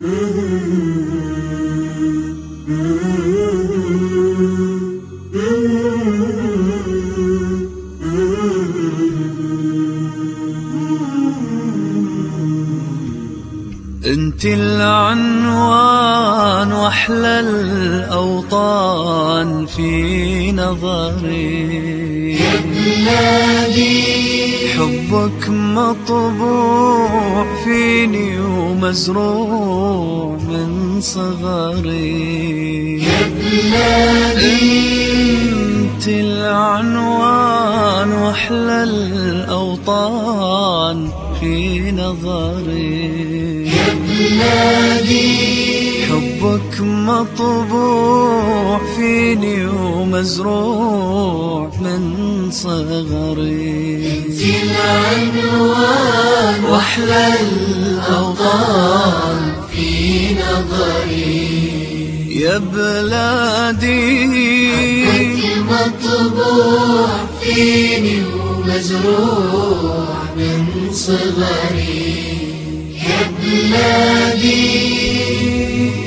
انت العنوان واحلى الاوطان في نظري. يا بلادي حبك مطبوع فيني ومزروع من صغري. يا بلادي انت العنوان وأحلى الأوطان في نظري. يا بلادي حبك مطبوع فيني ومزروع من صغري. انت العنوان وأحلى في نظري. يا بلادي. حبك مطبوع فيني ومزروع من صغري. يا بلادي.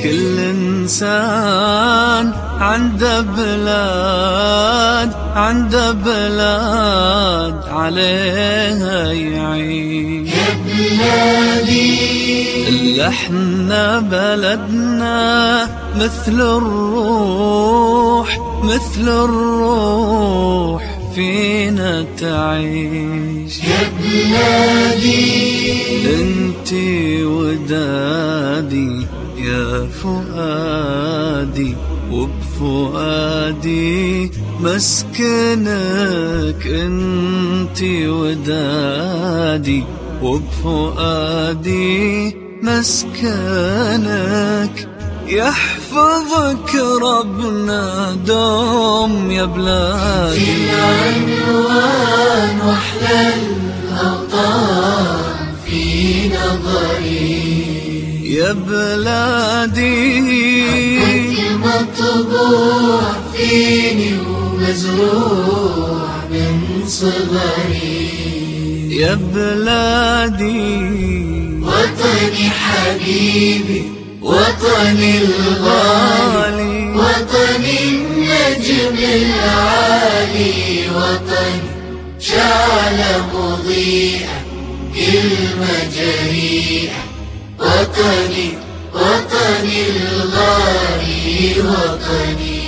كل إنسان عنده بلاد عنده بلاد عليها يعيش. يا بلادي. إحنا بلدنا مثل الروح مثل الروح فينا تعيش. يا بلادي انتي ودادي يا فؤادي وبفؤادي مسكنك انتي ودادي وبفؤادي مسكنك يحفظك ربنا دوم يا بلادي. العنوان واحلى الاوطان في نظري. يا بلادي. كنت مطبوع فيني ومزروع من صغري. يا بلادي. وطني حبيبي وطني الغالي غالي وطني النجم العالي وطني شعلة مضيئة كلمة جريئة وطني وطني الغالي وطني